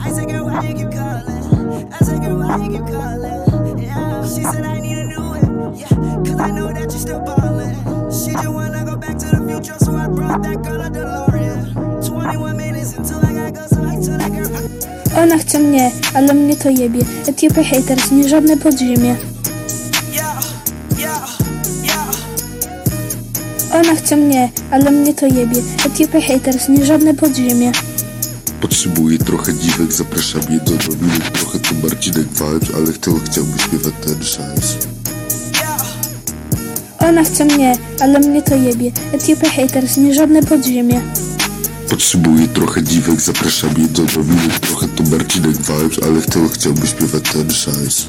I said, girl, why you keep calling? I said, girl, why you keep calling? Yeah. She said, I need a new one. Yeah. Cause I know that you still ballin'. She just wanna go back to the future, so I brought that girl a DeLorean. 21 minutes until I gotta go, so I told that girl. Ona chce mnie, ale mnie to jebie. Etiopia haters, nie żadne podziemie. Ona chce mnie, ale mnie to jebie. Etiopia haters, nie żadne podziemie. Potrzebuję trochę dziwek, zapraszam je do domu Trochę to Marcinek vibes, ale kto chciałby śpiewać ten szajs? Ona chce mnie, ale mnie to jebie. Etiopia haters, nie żadne podziemie. Potrzebuję trochę dziwek, zapraszam je do domu Trochę to Marcinek vibes, ale kto chciałby śpiewać ten szajs?